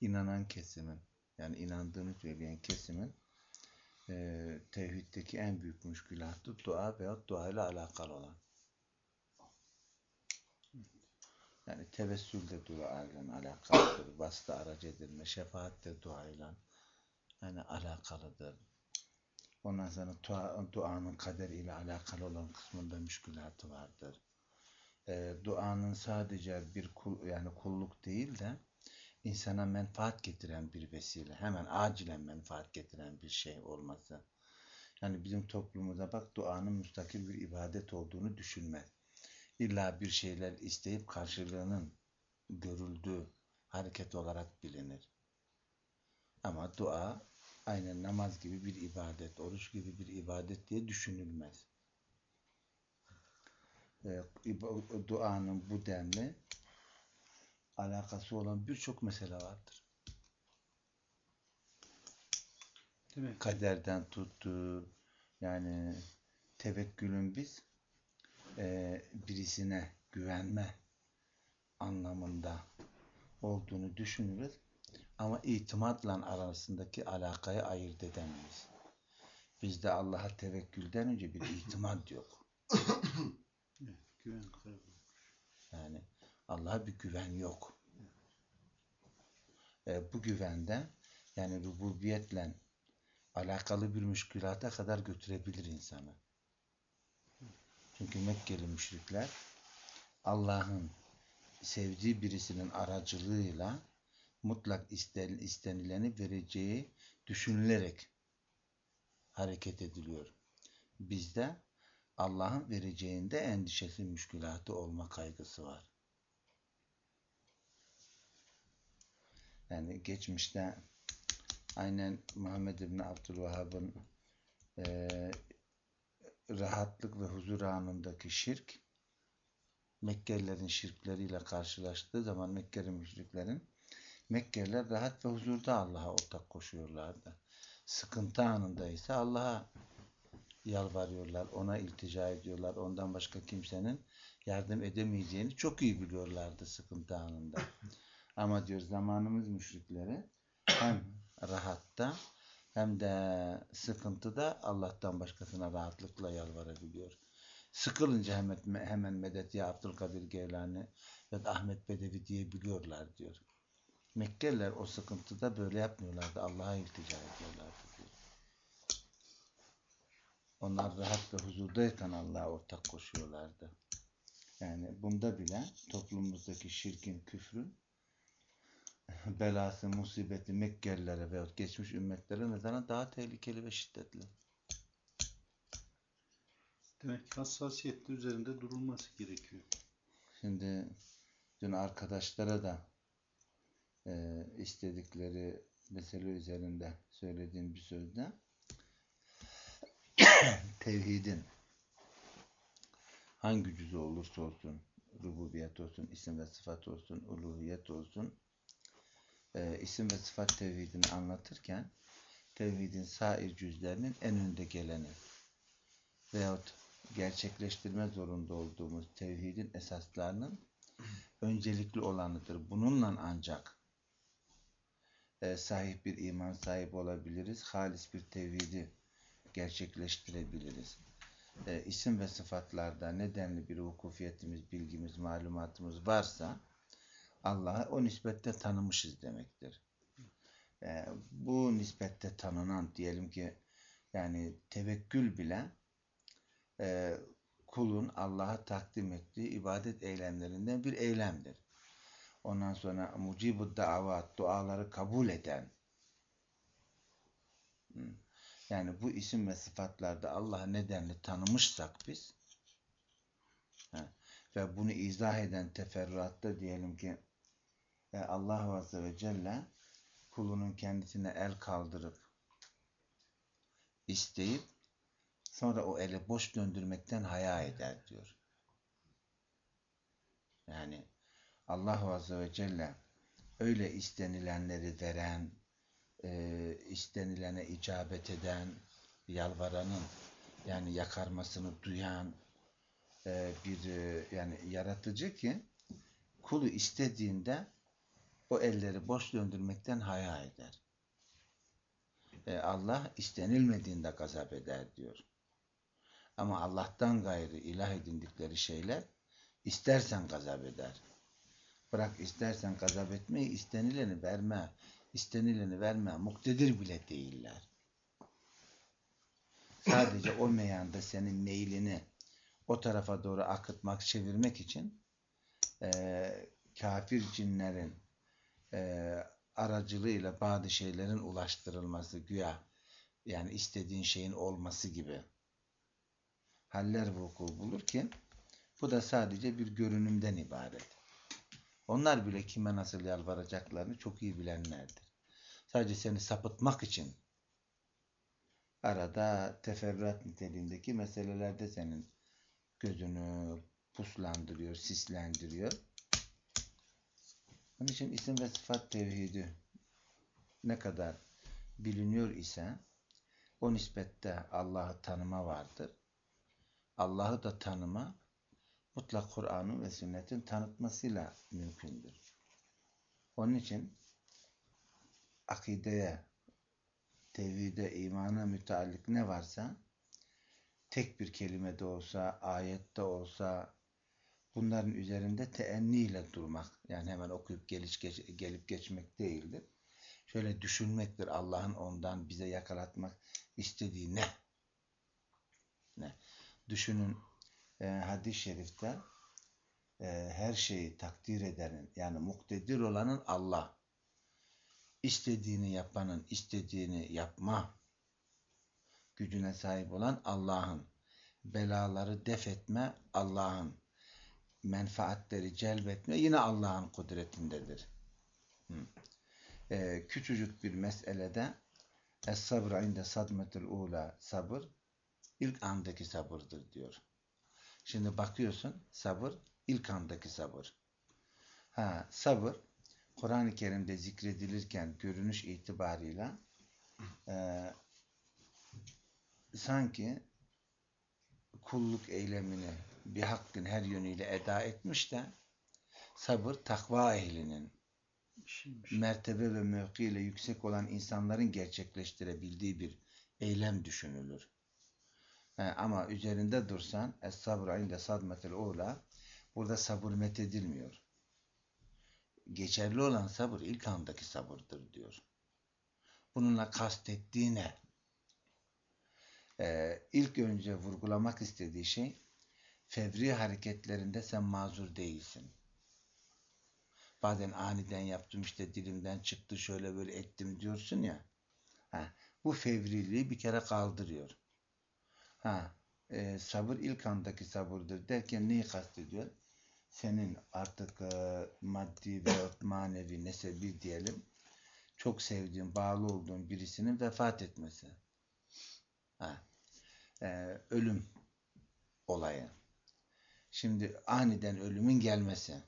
inanan kesimin yani inandığını söyleyen kesimin e, tevhiddeki en büyük müşkülatı dua veya dua ile alakalı olan. Yani tevessül de dua ile alakalıdır. Vasıta aracı edilme, şefaat de dua ile yani alakalıdır. Ondan sonra dua, duanın kader ile alakalı olan kısmında müşkülatı vardır. E, duanın sadece bir kul, yani kulluk değil de insana menfaat getiren bir vesile. Hemen acilen menfaat getiren bir şey olması. Yani bizim toplumumuzda bak duanın müstakil bir ibadet olduğunu düşünmez. İlla bir şeyler isteyip karşılığının görüldüğü hareket olarak bilinir. Ama dua aynen namaz gibi bir ibadet, oruç gibi bir ibadet diye düşünülmez. Ee, duanın bu denli alakası olan birçok mesele vardır. Demek Kaderden tuttu, yani tevekkülün biz e, birisine güvenme anlamında olduğunu düşünürüz. Ama itimatla arasındaki alakayı ayırt edemeyiz. Bizde Allah'a tevekkülden önce bir itimat yok. evet, güven kaybı. Yani Allah'a bir güven yok. E, bu güvende yani rububiyetle alakalı bir müşkülata kadar götürebilir insanı. Çünkü Mekkeli müşrikler Allah'ın sevdiği birisinin aracılığıyla mutlak istenileni vereceği düşünülerek hareket ediliyor. Bizde Allah'ın vereceğinde endişesi, müşkülatı olma kaygısı var. Yani geçmişte aynen Muhammed İbni Abdülvahhab'ın e, rahatlık ve huzur anındaki şirk Mekkelilerin şirkleriyle karşılaştığı zaman Mekkeli müşriklerin Mekkeliler rahat ve huzurda Allah'a ortak koşuyorlardı. Sıkıntı anında ise Allah'a yalvarıyorlar, ona iltica ediyorlar. Ondan başka kimsenin yardım edemeyeceğini çok iyi biliyorlardı sıkıntı anında. Ama diyor zamanımız müşrikleri hem rahatta hem de sıkıntıda Allah'tan başkasına rahatlıkla yalvarabiliyor. Sıkılınca hemen, hemen medet ya Abdülkadir Geylani ya da Ahmet Bedevi diyebiliyorlar diyor. Mekkeliler o sıkıntıda böyle yapmıyorlardı. Allah'a iltica ediyorlardı diyor. Onlar rahat ve huzurdayken Allah'a ortak koşuyorlardı. Yani bunda bile toplumumuzdaki şirkin, küfrün belası, musibeti Mekkelilere veyahut geçmiş ümmetlere nedenen daha tehlikeli ve şiddetli. Demek ki hassasiyetli üzerinde durulması gerekiyor. Şimdi dün arkadaşlara da e, istedikleri mesele üzerinde söylediğim bir sözde tevhidin hangi cüzü olursa olsun rububiyet olsun, isim ve sıfat olsun, uluhiyet olsun e, isim ve sıfat tevhidini anlatırken tevhidin sair cüzlerinin en önde geleni veyahut gerçekleştirme zorunda olduğumuz tevhidin esaslarının öncelikli olanıdır. Bununla ancak e, sahip bir iman sahibi olabiliriz. Halis bir tevhidi gerçekleştirebiliriz. E, isim ve sıfatlarda nedenli bir vukufiyetimiz, bilgimiz, malumatımız varsa Allah'ı o nispette tanımışız demektir. E, bu nispette tanınan diyelim ki yani tevekkül bile e, kulun Allah'a takdim ettiği ibadet eylemlerinden bir eylemdir. Ondan sonra mucibu davat, duaları kabul eden yani bu isim ve sıfatlarda Allah'ı nedenli tanımışsak biz ve bunu izah eden teferruatta diyelim ki e, Allah Azze ve Celle kulunun kendisine el kaldırıp isteyip sonra o eli boş döndürmekten haya eder diyor. Yani Allah Azze ve Celle öyle istenilenleri veren, e, istenilene icabet eden, yalvaranın yani yakarmasını duyan e, bir e, yani yaratıcı ki kulu istediğinde o elleri boş döndürmekten haya eder. E, Allah istenilmediğinde gazap eder diyor. Ama Allah'tan gayrı ilah edindikleri şeyler istersen gazap eder. Bırak istersen gazap etmeyi istenileni verme. istenileni verme. Muktedir bile değiller. Sadece o meyanda senin meylini o tarafa doğru akıtmak, çevirmek için e, kafir cinlerin e, aracılığıyla bazı şeylerin ulaştırılması güya yani istediğin şeyin olması gibi haller vuku bulur ki bu da sadece bir görünümden ibaret. Onlar bile kime nasıl yalvaracaklarını çok iyi bilenlerdir. Sadece seni sapıtmak için arada teferruat niteliğindeki meselelerde senin gözünü puslandırıyor, sislendiriyor. Onun için isim ve sıfat tevhidi ne kadar biliniyor ise o nispette Allah'ı tanıma vardır. Allah'ı da tanıma mutlak Kur'an'ın ve sünnetin tanıtmasıyla mümkündür. Onun için akideye, tevhide, imana müteallik ne varsa tek bir kelime de olsa, ayette olsa bunların üzerinde teenniyle durmak. Yani hemen okuyup geliş, geç, gelip geçmek değildir. Şöyle düşünmektir Allah'ın ondan bize yakalatmak istediği ne? Ne? Düşünün e, hadis-i şerifte e, her şeyi takdir edenin yani muktedir olanın Allah. İstediğini yapanın istediğini yapma gücüne sahip olan Allah'ın. Belaları def etme Allah'ın. Menfaatleri celbetme yine Allah'ın kudretindedir. Ee, küçücük bir meselede Es-sabr inde sadmetul ula sabır ilk andaki sabırdır diyor. Şimdi bakıyorsun sabır ilk andaki sabır. Ha, sabır Kur'an-ı Kerim'de zikredilirken görünüş itibarıyla e, sanki kulluk eylemini bir hakkın her yönüyle eda etmiş de sabır takva ehlinin mertebe ve mevkiyle yüksek olan insanların gerçekleştirebildiği bir eylem düşünülür. He, ama üzerinde dursan es-sabr inde sadmetel ula burada sabır methedilmiyor. Geçerli olan sabır ilk andaki sabırdır diyor. Bununla kastettiği ne? Ee, ilk önce vurgulamak istediği şey fevri hareketlerinde sen mazur değilsin. Bazen aniden yaptım işte dilimden çıktı şöyle böyle ettim diyorsun ya. Ha, bu fevriliği bir kere kaldırıyor. Ha, e, sabır ilk andaki sabırdır derken neyi kastediyor? Senin artık e, maddi ve manevi nesebi diyelim çok sevdiğin, bağlı olduğun birisinin vefat etmesi. Ha, e, ölüm olayı. Şimdi aniden ölümün gelmesi.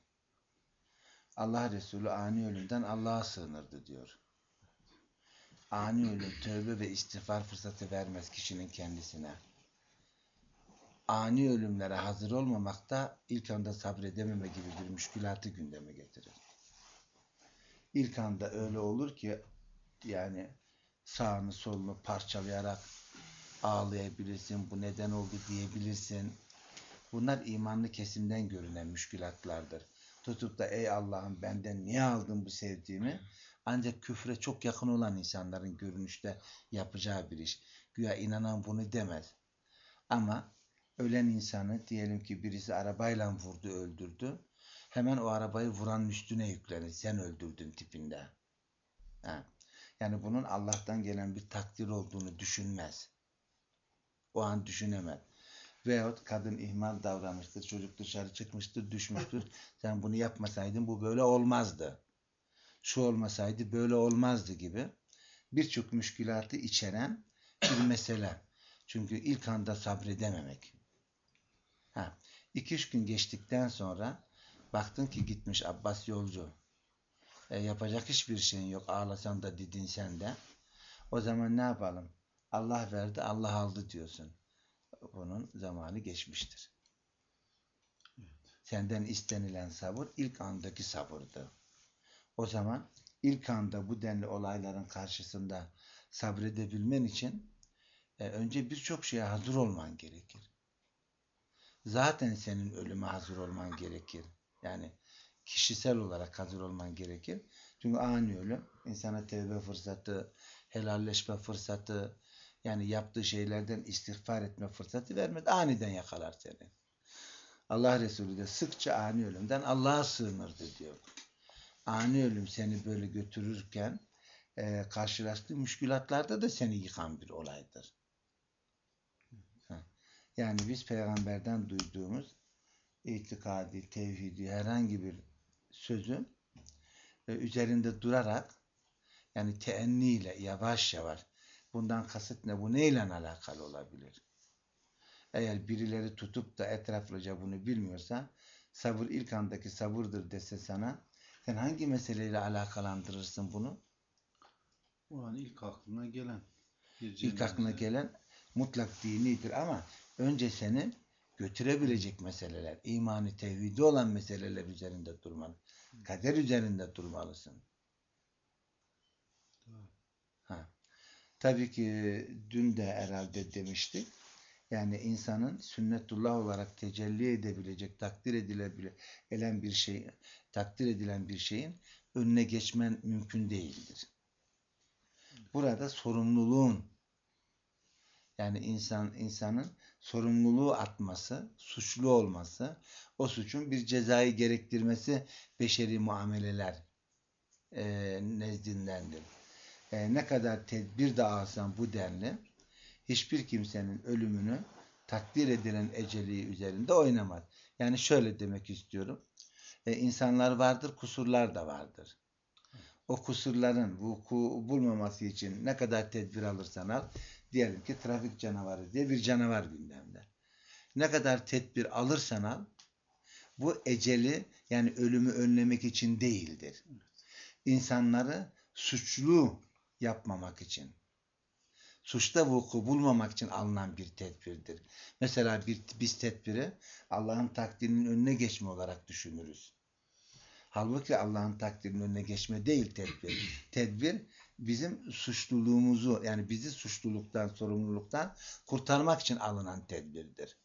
Allah Resulü ani ölümden Allah'a sığınırdı diyor. Ani ölüm tövbe ve istiğfar fırsatı vermez kişinin kendisine. Ani ölümlere hazır olmamak da ilk anda sabredememe gibi bir müşkülatı gündeme getirir. İlk anda öyle olur ki yani sağını solunu parçalayarak ağlayabilirsin, bu neden oldu diyebilirsin. Bunlar imanlı kesimden görünen müşkülatlardır. Tutup da ey Allah'ım benden niye aldın bu sevdiğimi? Ancak küfre çok yakın olan insanların görünüşte yapacağı bir iş. Güya inanan bunu demez. Ama ölen insanı diyelim ki birisi arabayla vurdu öldürdü. Hemen o arabayı vuranın üstüne yüklenir. Sen öldürdün tipinde. Ha. Yani bunun Allah'tan gelen bir takdir olduğunu düşünmez. O an düşünemez. Veyahut kadın ihmal davranmıştır, çocuk dışarı çıkmıştır, düşmüştür. Sen bunu yapmasaydın bu böyle olmazdı. Şu olmasaydı böyle olmazdı gibi birçok müşkülatı içeren bir mesele. Çünkü ilk anda sabredememek. Ha, iki üç gün geçtikten sonra baktın ki gitmiş Abbas yolcu. E, yapacak hiçbir şeyin yok. Ağlasan da didinsen de. O zaman ne yapalım? Allah verdi, Allah aldı diyorsun bunun zamanı geçmiştir. Evet. Senden istenilen sabır ilk andaki sabırdı. O zaman ilk anda bu denli olayların karşısında sabredebilmen için e, önce birçok şeye hazır olman gerekir. Zaten senin ölüme hazır olman gerekir. Yani kişisel olarak hazır olman gerekir. Çünkü ani ölüm insana tevbe fırsatı, helalleşme fırsatı, yani yaptığı şeylerden istiğfar etme fırsatı vermez. Aniden yakalar seni. Allah Resulü de sıkça ani ölümden Allah'a sığınırdı diyor. Ani ölüm seni böyle götürürken e, karşılaştığı müşkülatlarda da seni yıkan bir olaydır. Yani biz peygamberden duyduğumuz itikadi, tevhidi herhangi bir sözün e, üzerinde durarak yani teenniyle yavaş yavaş bundan kasıt ne? Bu neyle alakalı olabilir? Eğer birileri tutup da etraflıca bunu bilmiyorsa sabır ilk andaki sabırdır dese sana sen hangi meseleyle alakalandırırsın bunu? O an ilk aklına gelen. İlk aklına gelen mutlak dinidir ama önce seni götürebilecek meseleler, imani tevhidi olan meseleler üzerinde durmalı. Kader üzerinde durmalısın. Doğru. Ha. Tabii ki dün de herhalde demiştik. Yani insanın sünnetullah olarak tecelli edebilecek, takdir edilebilen bir şey, takdir edilen bir şeyin önüne geçmen mümkün değildir. Burada sorumluluğun yani insan insanın sorumluluğu atması, suçlu olması, o suçun bir cezayı gerektirmesi beşeri muameleler e, nezdindendir. E, ne kadar tedbir de alsan bu denli, hiçbir kimsenin ölümünü takdir edilen eceli üzerinde oynamaz. Yani şöyle demek istiyorum. E, insanlar vardır, kusurlar da vardır. O kusurların vuku bulmaması için ne kadar tedbir alırsan al, diyelim ki trafik canavarı diye bir canavar gündemde. Ne kadar tedbir alırsan al, bu eceli yani ölümü önlemek için değildir. İnsanları suçlu yapmamak için, suçta vuku bulmamak için alınan bir tedbirdir. Mesela bir, biz tedbiri Allah'ın takdirinin önüne geçme olarak düşünürüz. Halbuki Allah'ın takdirinin önüne geçme değil tedbir. Tedbir bizim suçluluğumuzu yani bizi suçluluktan, sorumluluktan kurtarmak için alınan tedbirdir.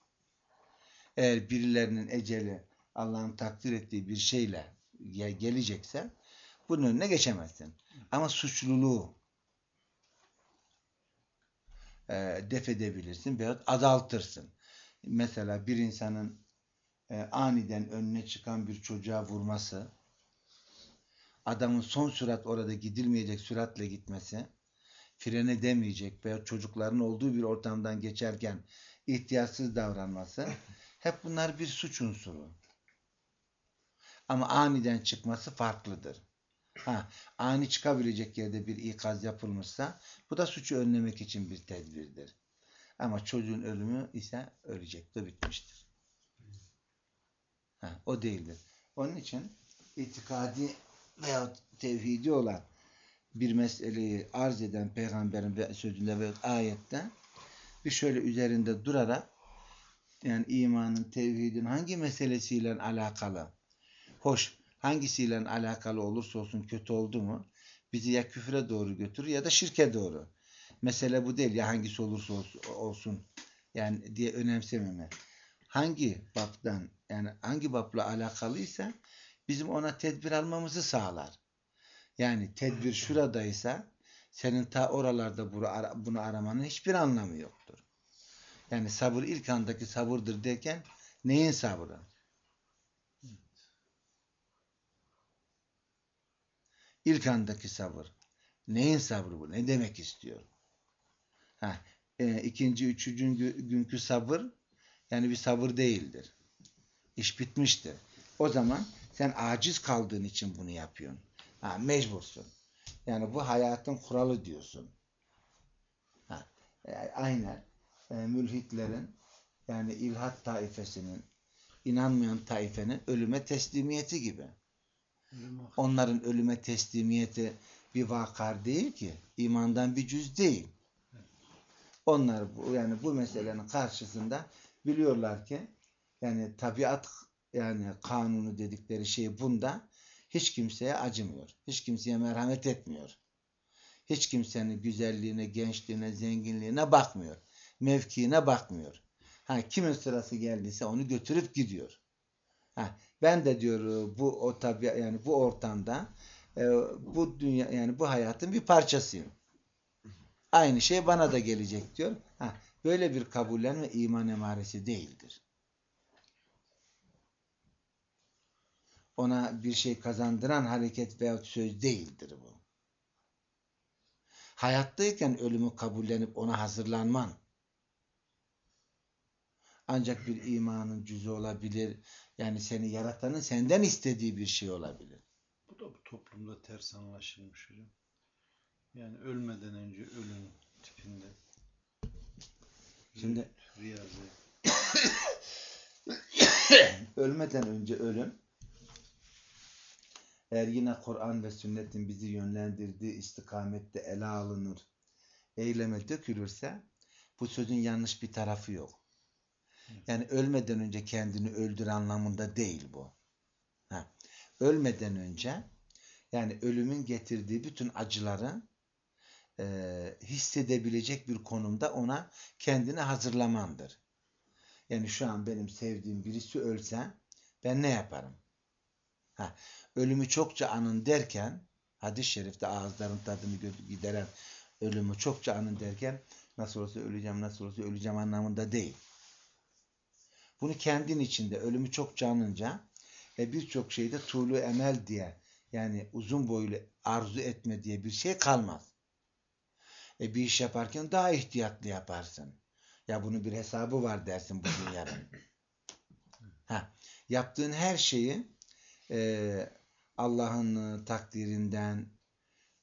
Eğer birilerinin eceli Allah'ın takdir ettiği bir şeyle gelecekse bunun önüne geçemezsin. Ama suçluluğu e, def edebilirsin veyahut azaltırsın. Mesela bir insanın e, aniden önüne çıkan bir çocuğa vurması, adamın son sürat orada gidilmeyecek süratle gitmesi, fren edemeyecek veya çocukların olduğu bir ortamdan geçerken ihtiyatsız davranması, hep bunlar bir suç unsuru. Ama aniden çıkması farklıdır. Ha, ani çıkabilecek yerde bir ikaz yapılmışsa bu da suçu önlemek için bir tedbirdir. Ama çocuğun ölümü ise ölecektir, bitmiştir. Ha, o değildir. Onun için itikadi veya tevhidi olan bir meseleyi arz eden peygamberin sözünde ve ayette bir şöyle üzerinde durarak yani imanın, tevhidin hangi meselesiyle alakalı hoş hangisiyle alakalı olursa olsun kötü oldu mu bizi ya küfre doğru götürür ya da şirke doğru. Mesele bu değil ya hangisi olursa olsun yani diye önemsememe. Hangi baptan yani hangi bapla alakalıysa bizim ona tedbir almamızı sağlar. Yani tedbir şuradaysa senin ta oralarda bunu aramanın hiçbir anlamı yoktur. Yani sabır ilk andaki sabırdır derken neyin sabrı? İlk andaki sabır. Neyin sabrı bu? Ne demek istiyor? Ha, e, ikinci, üçüncü günkü sabır yani bir sabır değildir. İş bitmiştir. O zaman sen aciz kaldığın için bunu yapıyorsun. Ha, mecbursun. Yani bu hayatın kuralı diyorsun. Ha, e, aynen e, mülhitlerin yani ilhat taifesinin inanmayan taifenin ölüme teslimiyeti gibi. Onların ölüme teslimiyeti bir vakar değil ki. imandan bir cüz değil. Onlar yani bu meselenin karşısında biliyorlar ki yani tabiat yani kanunu dedikleri şey bunda Hiç kimseye acımıyor. Hiç kimseye merhamet etmiyor. Hiç kimsenin güzelliğine, gençliğine, zenginliğine bakmıyor. Mevkiine bakmıyor. Ha, kimin sırası geldiyse onu götürüp gidiyor. Ha, ben de diyor bu o tabi yani bu ortamda e, bu dünya yani bu hayatın bir parçasıyım. Aynı şey bana da gelecek diyor. Ha, böyle bir kabullenme iman emaresi değildir. Ona bir şey kazandıran hareket veyahut söz değildir bu. Hayattayken ölümü kabullenip ona hazırlanman. Ancak bir imanın cüzü olabilir. Yani seni yaratanın senden istediği bir şey olabilir. Bu da bu toplumda ters anlaşılmış hocam. Yani ölmeden önce ölüm tipinde. Şimdi Riyazi. ölmeden önce ölüm eğer yine Kur'an ve sünnetin bizi yönlendirdiği istikamette ele alınır, eyleme dökülürse bu sözün yanlış bir tarafı yok. Yani ölmeden önce kendini öldür anlamında değil bu. Ha. Ölmeden önce yani ölümün getirdiği bütün acıları e, hissedebilecek bir konumda ona kendini hazırlamandır. Yani şu an benim sevdiğim birisi ölse ben ne yaparım? Ha, ölümü çokça anın derken hadis-i şerifte ağızların tadını gideren ölümü çokça anın derken nasıl olsa öleceğim nasıl olsa öleceğim anlamında değil. Bunu kendin içinde ölümü çokça anınca ve birçok şeyde tuğlu emel diye yani uzun boylu arzu etme diye bir şey kalmaz. E bir iş yaparken daha ihtiyatlı yaparsın. Ya bunun bir hesabı var dersin bugün yarın. Ha, yaptığın her şeyi e, Allah'ın takdirinden,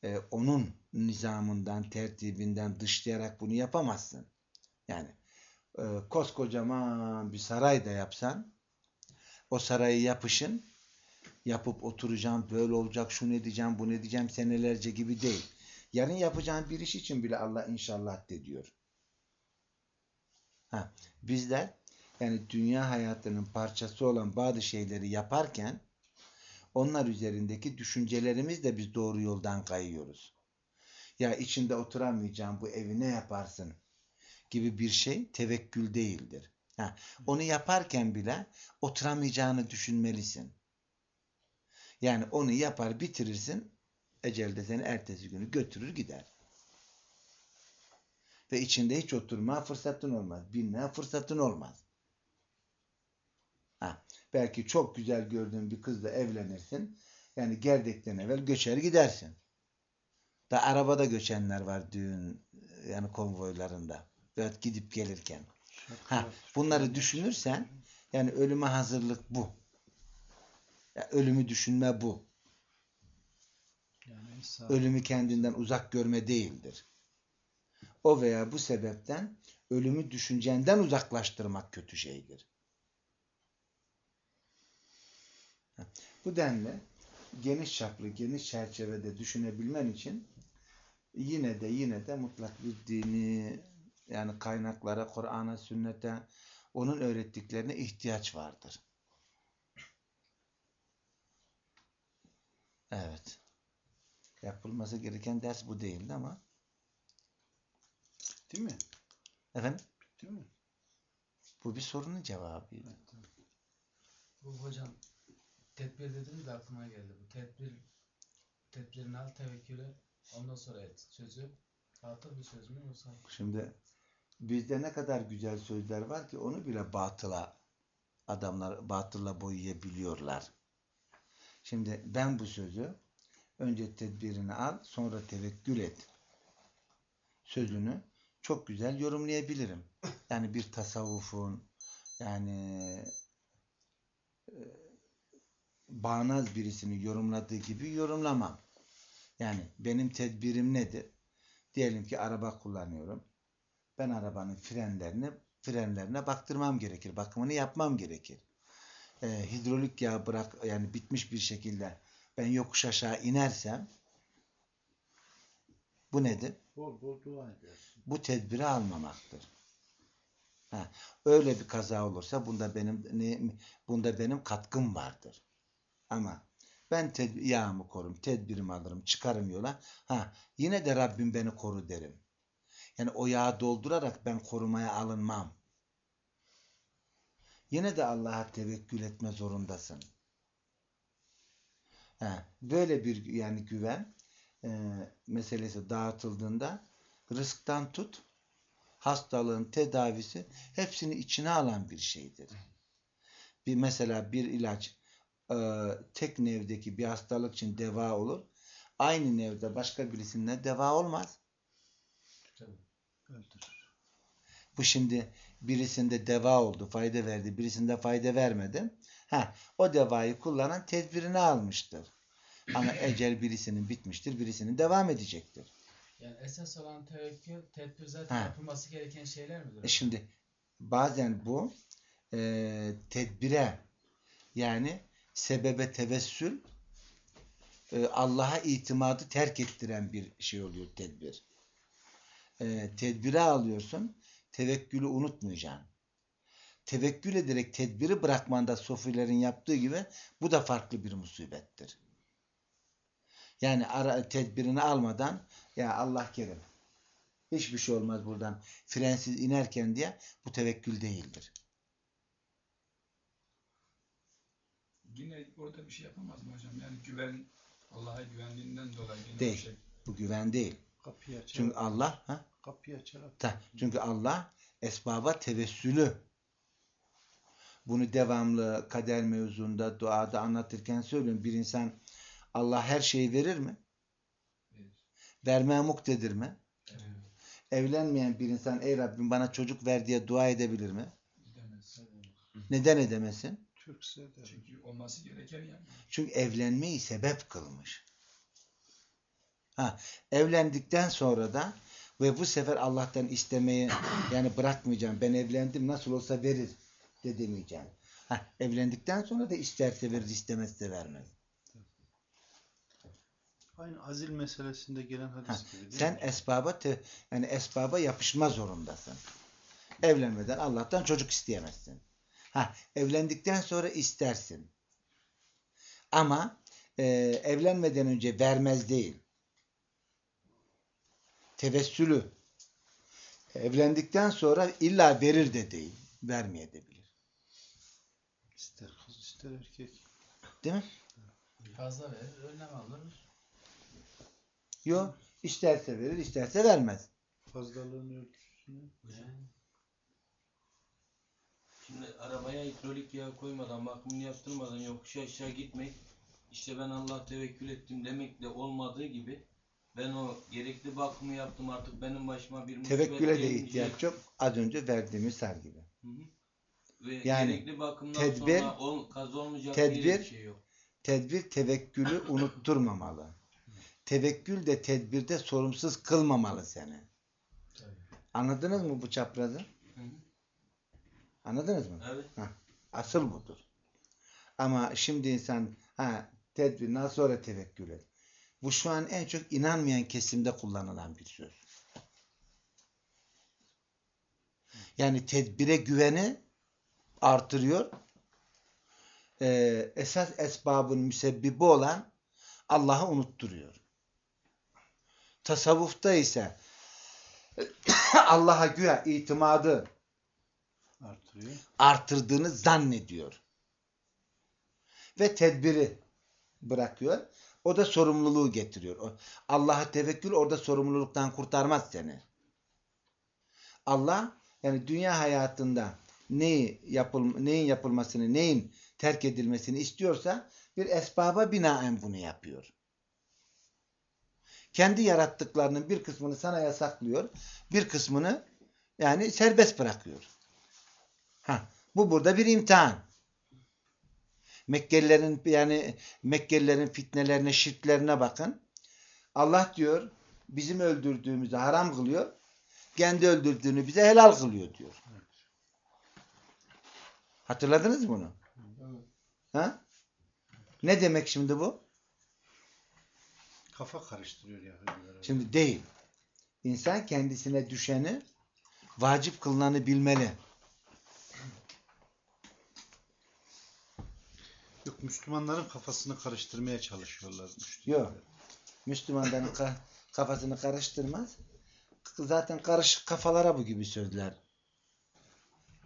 e, onun nizamından, tertibinden dışlayarak bunu yapamazsın. Yani e, koskocaman bir saray da yapsan, o sarayı yapışın, yapıp oturacağım, böyle olacak, şunu edeceğim, bunu edeceğim senelerce gibi değil. Yarın yapacağın bir iş için bile Allah inşallah de diyor. Ha, bizler yani dünya hayatının parçası olan bazı şeyleri yaparken onlar üzerindeki düşüncelerimizle biz doğru yoldan kayıyoruz. Ya içinde oturamayacağım bu evi ne yaparsın gibi bir şey tevekkül değildir. Ha, onu yaparken bile oturamayacağını düşünmelisin. Yani onu yapar bitirirsin ecelde seni ertesi günü götürür gider. Ve içinde hiç oturma fırsatın olmaz. Binmeye fırsatın olmaz. Ha, belki çok güzel gördüğün bir kızla evlenirsin. Yani gerdekten evvel göçer gidersin. Da arabada göçenler var düğün yani konvoylarında. Evet gidip gelirken. Ha, bunları düşünürsen yani ölüme hazırlık bu. Ya, ölümü düşünme bu. Yani İsa, Ölümü kendinden uzak görme değildir. O veya bu sebepten ölümü düşüncenden uzaklaştırmak kötü şeydir. Bu denli geniş çaplı, geniş çerçevede düşünebilmen için yine de yine de mutlak bir dini yani kaynaklara, Kur'an'a, sünnete, onun öğrettiklerine ihtiyaç vardır. Evet. Yapılması gereken ders bu değildi ama. Bitti mi? Efendim? Bitti mi? Bu bir sorunun cevabıydı. Evet, tamam. Bu hocam tedbir dediniz de aklıma geldi. Bu tedbir tedbirini al tevekkülü ondan sonra et sözü batıl bir söz mü yoksa Şimdi bizde ne kadar güzel sözler var ki onu bile batıla adamlar batılla boyayabiliyorlar. Şimdi ben bu sözü önce tedbirini al sonra tevekkül et. Sözünü çok güzel yorumlayabilirim. Yani bir tasavvufun yani e, bağnaz birisini yorumladığı gibi yorumlamam. Yani benim tedbirim nedir? Diyelim ki araba kullanıyorum. Ben arabanın frenlerini frenlerine baktırmam gerekir. Bakımını yapmam gerekir. Ee, hidrolik yağ bırak yani bitmiş bir şekilde ben yokuş aşağı inersem bu nedir? Bol bol dua edersin. Bu tedbiri almamaktır. Ha, öyle bir kaza olursa bunda benim ne, bunda benim katkım vardır. Ama Ben ted yağımı korum, tedbirimi alırım, çıkarım yola. Ha, yine de Rabbim beni koru derim. Yani o yağı doldurarak ben korumaya alınmam. Yine de Allah'a tevekkül etme zorundasın. Ha, böyle bir yani güven e, meselesi dağıtıldığında rızktan tut, hastalığın tedavisi hepsini içine alan bir şeydir. Bir mesela bir ilaç e, tek nevdeki bir hastalık için deva olur. Aynı nevde başka birisinde deva olmaz. Öldürür. Bu şimdi birisinde deva oldu, fayda verdi, birisinde fayda vermedi. Ha, o devayı kullanan tedbirini almıştır. Ama ecel birisinin bitmiştir, birisinin devam edecektir. Yani esas olan tevekkül, tedbir zaten Ha. yapılması gereken şeyler midir? E şimdi bazen bu e, tedbire yani sebebe tevessül e, Allah'a itimadı terk ettiren bir şey oluyor tedbir. E, tedbire alıyorsun, tevekkülü unutmayacaksın. Tevekkül ederek tedbiri bırakmanda sofilerin yaptığı gibi bu da farklı bir musibettir. Yani ara, tedbirini almadan ya Allah kerim hiçbir şey olmaz buradan frensiz inerken diye bu tevekkül değildir. Yine orada bir şey yapamaz mı hocam? Yani güven, Allah'a güvendiğinden dolayı Değil. bir şey. Bu güven değil. Kapıyı açarak, Çünkü Allah ha? kapıyı açarak Ta, çünkü Allah esbaba tevessülü bunu devamlı kader mevzunda duada anlatırken söylüyorum. Bir insan Allah her şeyi verir mi? Verir. Vermeye muktedir mi? Evet. Evlenmeyen bir insan ey Rabbim bana çocuk ver diye dua edebilir mi? Gidemez. Neden edemesin? Türkse de Çünkü olması gereken yani. Çünkü evlenmeyi sebep kılmış. Ha, evlendikten sonra da ve bu sefer Allah'tan istemeyi yani bırakmayacağım. Ben evlendim nasıl olsa verir de demeyeceğim. Ha, evlendikten sonra da isterse verir istemezse vermez. aynı azil meselesinde gelen Ha, hadis gibi değil sen mi? esbaba te, yani esbaba yapışma zorundasın. Evlenmeden Allah'tan çocuk isteyemezsin. Ha, evlendikten sonra istersin. Ama e, evlenmeden önce vermez değil. Tevessülü. Evlendikten sonra illa verir de değil. Vermeyebilir. İster kız ister erkek. Değil mi? Fazla verir, önlem alır. Yok. isterse verir, isterse vermez. Fazlalığın ölçüsünü Şimdi arabaya hidrolik yağ koymadan, bakımını yaptırmadan yokuş aşağı gitmek, işte ben Allah tevekkül ettim demekle olmadığı gibi ben o gerekli bakımı yaptım artık benim başıma bir musibet Tevekküle de ihtiyaç yok. Az önce verdiğimiz misal gibi. Hı hı. Ve Yani gerekli bakımdan tedbir- sonra ol, kaz olmayacak tedbir- bir şey yok. Tedbir tevekkülü unutturmamalı. Tevekkül de tedbirde sorumsuz kılmamalı seni. tabii. Anladınız mı bu çaprazı? Hı hı. Anladınız mı? Evet. Asıl budur. Ama şimdi insan ha tedbirden sonra tevekkül et. Bu şu an en çok inanmayan kesimde kullanılan bir söz. Yani tedbire güveni artırıyor. Ee, esas esbabın müsebbibi olan Allah'ı unutturuyor. Tasavvufta ise Allah'a güya itimadı artırıyor. artırdığını zannediyor. Ve tedbiri bırakıyor. O da sorumluluğu getiriyor. Allah'a tevekkül orada sorumluluktan kurtarmaz seni. Allah yani dünya hayatında neyi yapıl neyin yapılmasını, neyin terk edilmesini istiyorsa bir esbaba binaen bunu yapıyor. Kendi yarattıklarının bir kısmını sana yasaklıyor, bir kısmını yani serbest bırakıyor. Ha, bu burada bir imtihan. Mekkelilerin yani Mekkelilerin fitnelerine, şirklerine bakın. Allah diyor bizim öldürdüğümüzü haram kılıyor. Kendi öldürdüğünü bize helal kılıyor diyor. Hatırladınız bunu? Evet. Ha? Ne demek şimdi bu? Kafa karıştırıyor Yahudiler. Şimdi değil. İnsan kendisine düşeni vacip kılınanı bilmeli. Yok Müslümanların kafasını karıştırmaya çalışıyorlar. Yok. Müslümanların ka- kafasını karıştırmaz. Zaten karışık kafalara bu gibi sözler.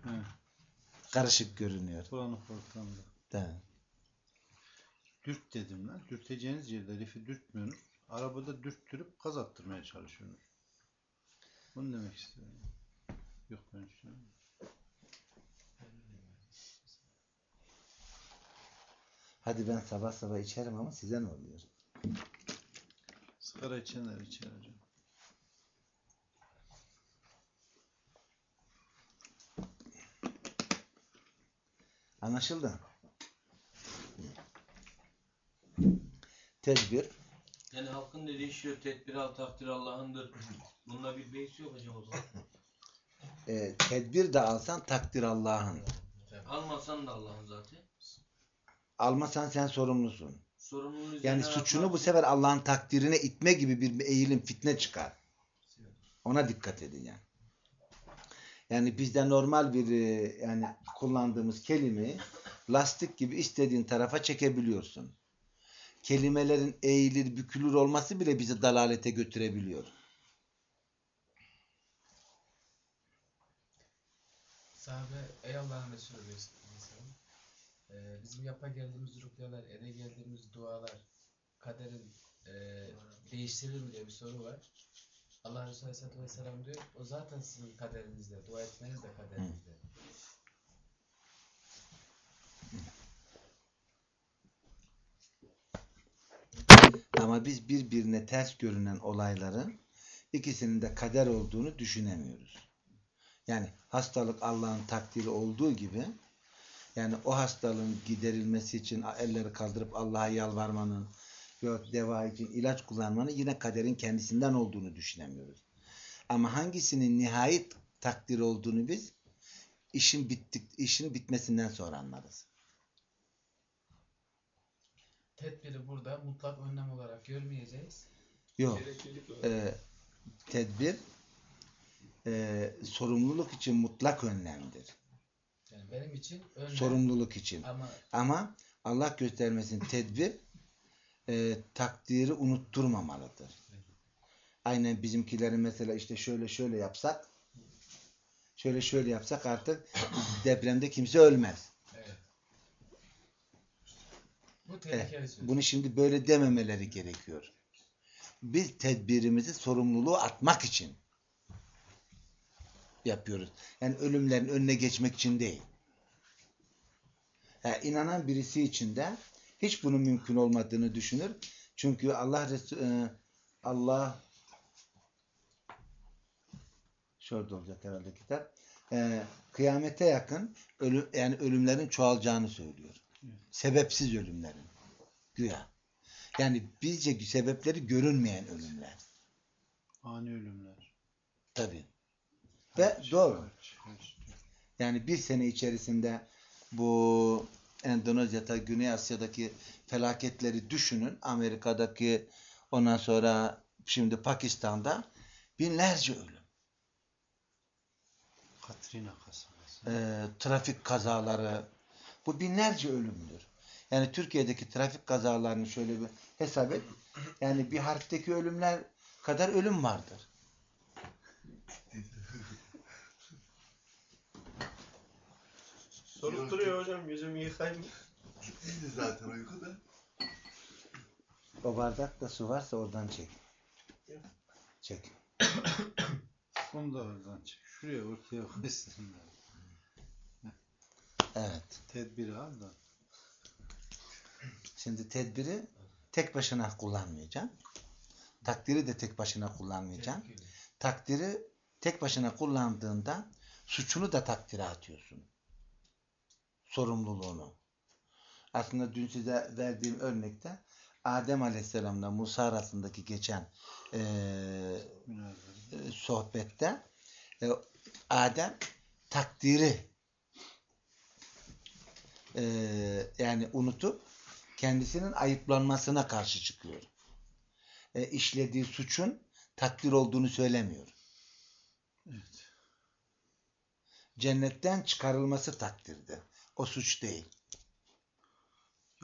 He, Karışık görünüyor. Kur'an-ı Kur'an'da. Dürt dedim lan. Dürteceğiniz yerde herifi dürtmüyorsunuz. Arabada dürttürüp gaz attırmaya çalışıyorsunuz. Bunu demek istiyorum. Yok ben söyleyeyim. Hadi ben sabah sabah içerim ama size ne oluyor? Sigara içenler içer hocam. Anlaşıldı. Tedbir. Yani halkın dediği şu tedbir al takdir Allah'ındır. Bunda bir beis yok hocam o zaman. E, tedbir de alsan takdir Allah'ın. Almasan da Allah'ın zaten. Almasan sen sorumlusun. Sorumluluğu Yani suçunu bu sefer Allah'ın takdirine itme gibi bir eğilim, fitne çıkar. Ona dikkat edin yani. Yani bizde normal bir e, yani kullandığımız kelimeyi lastik gibi istediğin tarafa çekebiliyorsun. Kelimelerin eğilir, bükülür olması bile bizi dalalete götürebiliyor. Sahabe ey Allah'ın Resulü e, bizim yapa geldiğimiz rükyalar, ede geldiğimiz dualar kaderin e, değiştirir mi diye bir soru var. Allah Resulü Aleyhisselatü Vesselam diyor o zaten sizin kaderinizde. Dua etmeniz de kaderinizde. Ama biz birbirine ters görünen olayların ikisinin de kader olduğunu düşünemiyoruz. Yani hastalık Allah'ın takdiri olduğu gibi yani o hastalığın giderilmesi için elleri kaldırıp Allah'a yalvarmanın yok deva için ilaç kullanmanın yine kaderin kendisinden olduğunu düşünemiyoruz. Ama hangisinin nihayet takdir olduğunu biz işin bittik işin bitmesinden sonra anlarız. Tedbiri burada mutlak önlem olarak görmeyeceğiz. Yok. E, tedbir e, sorumluluk için mutlak önlemdir. Benim için önlem Sorumluluk için. ama Ama Allah göstermesin tedbir e, takdiri unutturmamalıdır. Aynen bizimkilerin mesela işte şöyle şöyle yapsak şöyle şöyle yapsak artık depremde kimse ölmez. evet. Bu Eh, tehlikeli söz. bunu şimdi böyle dememeleri gerekiyor. Biz tedbirimizi sorumluluğu atmak için yapıyoruz. Yani ölümlerin önüne geçmek için değil. Yani inanan birisi için de hiç bunun mümkün olmadığını düşünür. Çünkü Allah Resul- e, Allah şurada olacak herhalde kitap. E, kıyamete yakın ölü, yani ölümlerin çoğalacağını söylüyor. Sebepsiz ölümlerin. Güya. Yani bizce sebepleri görünmeyen ölümler. Ani ölümler. Tabii. Ve doğru. Evet. Yani bir sene içerisinde bu Endonezya'da, Güney Asya'daki felaketleri düşünün. Amerika'daki ondan sonra şimdi Pakistan'da binlerce ölüm. Katrina kasabası. Ee, trafik kazaları. Bu binlerce ölümdür. Yani Türkiye'deki trafik kazalarını şöyle bir hesap et. Yani bir harfteki ölümler kadar ölüm vardır. Sorup duruyor hocam yüzümü yıkayayım. Gittiydi zaten uykuda. O bardakta su varsa oradan çek. Çek. Bunu da oradan çek. Şuraya ortaya koysunlar. Evet. Tedbiri al da. Şimdi tedbiri tek başına kullanmayacaksın. Takdiri de tek başına kullanmayacaksın. Takdiri tek başına kullandığında suçunu da takdire atıyorsun. Sorumluluğunu. Aslında dün size verdiğim örnekte Adem Aleyhisselam'la Musa arasındaki geçen Münazara. e, sohbette e, Adem takdiri e, yani unutup kendisinin ayıplanmasına karşı çıkıyor. E, işlediği suçun takdir olduğunu söylemiyor. Evet. Cennetten çıkarılması takdirdi. O suç değil.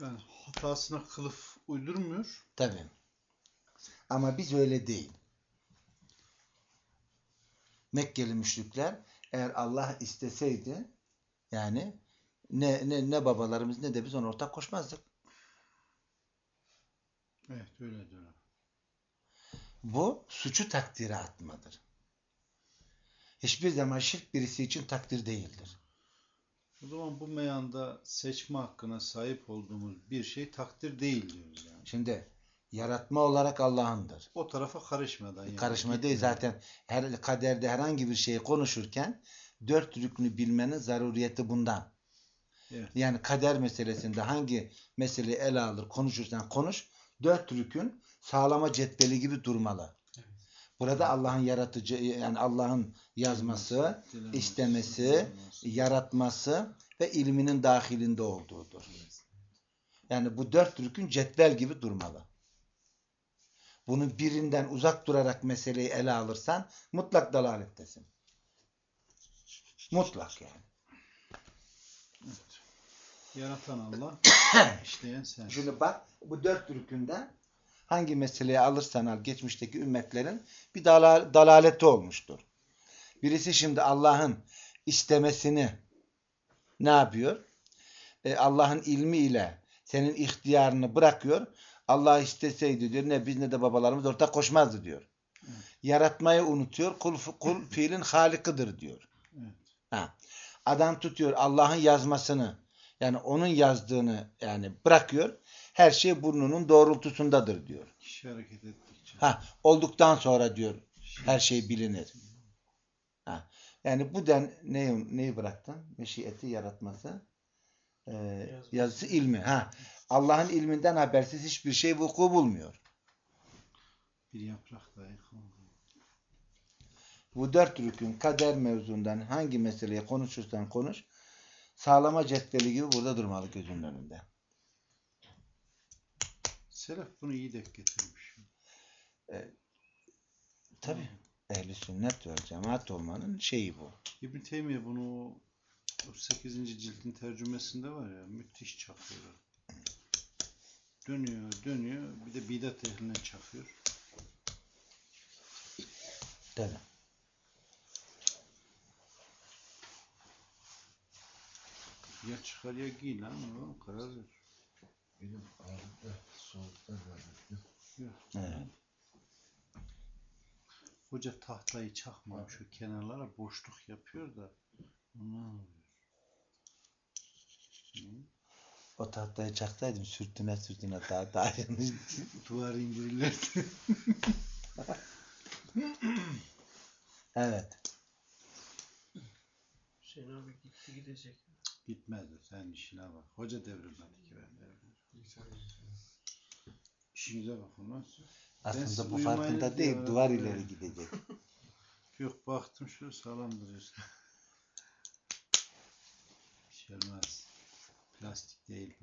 Yani hatasına kılıf uydurmuyor. Tabii. Ama biz öyle değil. Mekkeli müşrikler eğer Allah isteseydi yani ne, ne, ne babalarımız ne de biz ona ortak koşmazdık. Evet öyle diyor. Bu suçu takdire atmadır. Hiçbir zaman şirk birisi için takdir değildir. O zaman bu meyanda seçme hakkına sahip olduğumuz bir şey takdir değil diyoruz yani. Şimdi yaratma olarak Allah'ındır. O tarafa karışmadan yani. Karışma değil zaten her kaderde herhangi bir şeyi konuşurken dört rüknü bilmenin zaruriyeti bundan. Evet. Yani kader meselesinde hangi meseleyi ele alır konuşursan konuş dört rükün sağlama cetveli gibi durmalı. Burada Allah'ın yaratıcı yani Allah'ın yazması, Dilemesi, istemesi, dilemesi. yaratması ve ilminin dahilinde olduğudur. Yani bu dört rükün cetvel gibi durmalı. Bunun birinden uzak durarak meseleyi ele alırsan mutlak dalalettesin. Mutlak yani. Yaratan Allah, işleyen sen. Şimdi bak bu dört rükünden hangi meseleyi alırsan al geçmişteki ümmetlerin bir dala- dalaleti olmuştur. Birisi şimdi Allah'ın istemesini ne yapıyor? E, Allah'ın ilmiyle senin ihtiyarını bırakıyor. Allah isteseydi diyor ne biz ne de babalarımız ortak koşmazdı diyor. Yaratmayı unutuyor. Kul, kul fiilin halikıdır diyor. Evet. Ha. Adam tutuyor Allah'ın yazmasını yani onun yazdığını yani bırakıyor. Her şey burnunun doğrultusundadır diyor. Kişi hareket ettikçe. Ha, olduktan sonra diyor her şey bilinir. Ha. Yani bu den neyi, neyi bıraktın? Meşiyeti yaratması, e, yazısı ilmi. Ha. Allah'ın ilminden habersiz hiçbir şey vuku bulmuyor. Bir yaprak dahi. Bu dört rükün kader mevzundan hangi meseleyi konuşursan konuş, sağlama cetveli gibi burada durmalı gözünün önünde. Selef bunu iyi denk getirmiş. Tabi. Ehli sünnet ve cemaat olmanın şeyi bu. İbn Teymiye bunu o 8. cildin tercümesinde var ya müthiş çakıyor. Dönüyor, dönüyor. Bir de bidat ehline çakıyor. Tabi. Ya çıkar ya giy lan o karar ver. Evet. Hoca tahtayı çakmamış şu kenarlara boşluk yapıyor da ondan oluyor. O tahtayı çaksaydım sürtüne sürtüne daha daha yanlış. Duvar indirirlerdi. Evet. Hüseyin abi gitti gidecek. Gitmez o sen işine bak. Hoca devrilmedi ki ben devrildim. İşinize bakın lan. Siz Aslında bu farkında değil. öyle Duvar ileri gidecek. Yok baktım şu sağlam duruyorsun. Bir şey. Plastik değil.